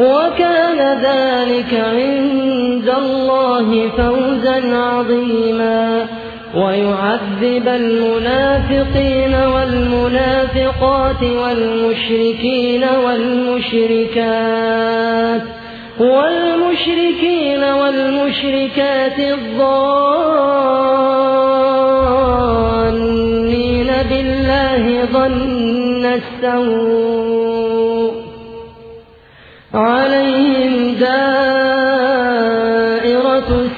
وكان ذلك عند الله فوزا عظيما. ويعذب المنافقين والمنافقات والمشركين والمشركات والمشركين والمشركات الظانين بالله ظن السوء.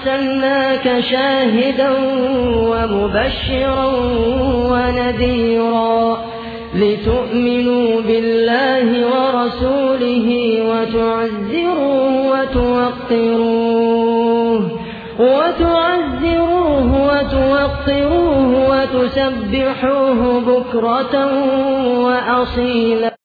أرسلناك شاهدا ومبشرا ونذيرا لتؤمنوا بالله ورسوله وتعزروه وتوقروه وتعزروه وتوقروه وتسبحوه بكرة وأصيلا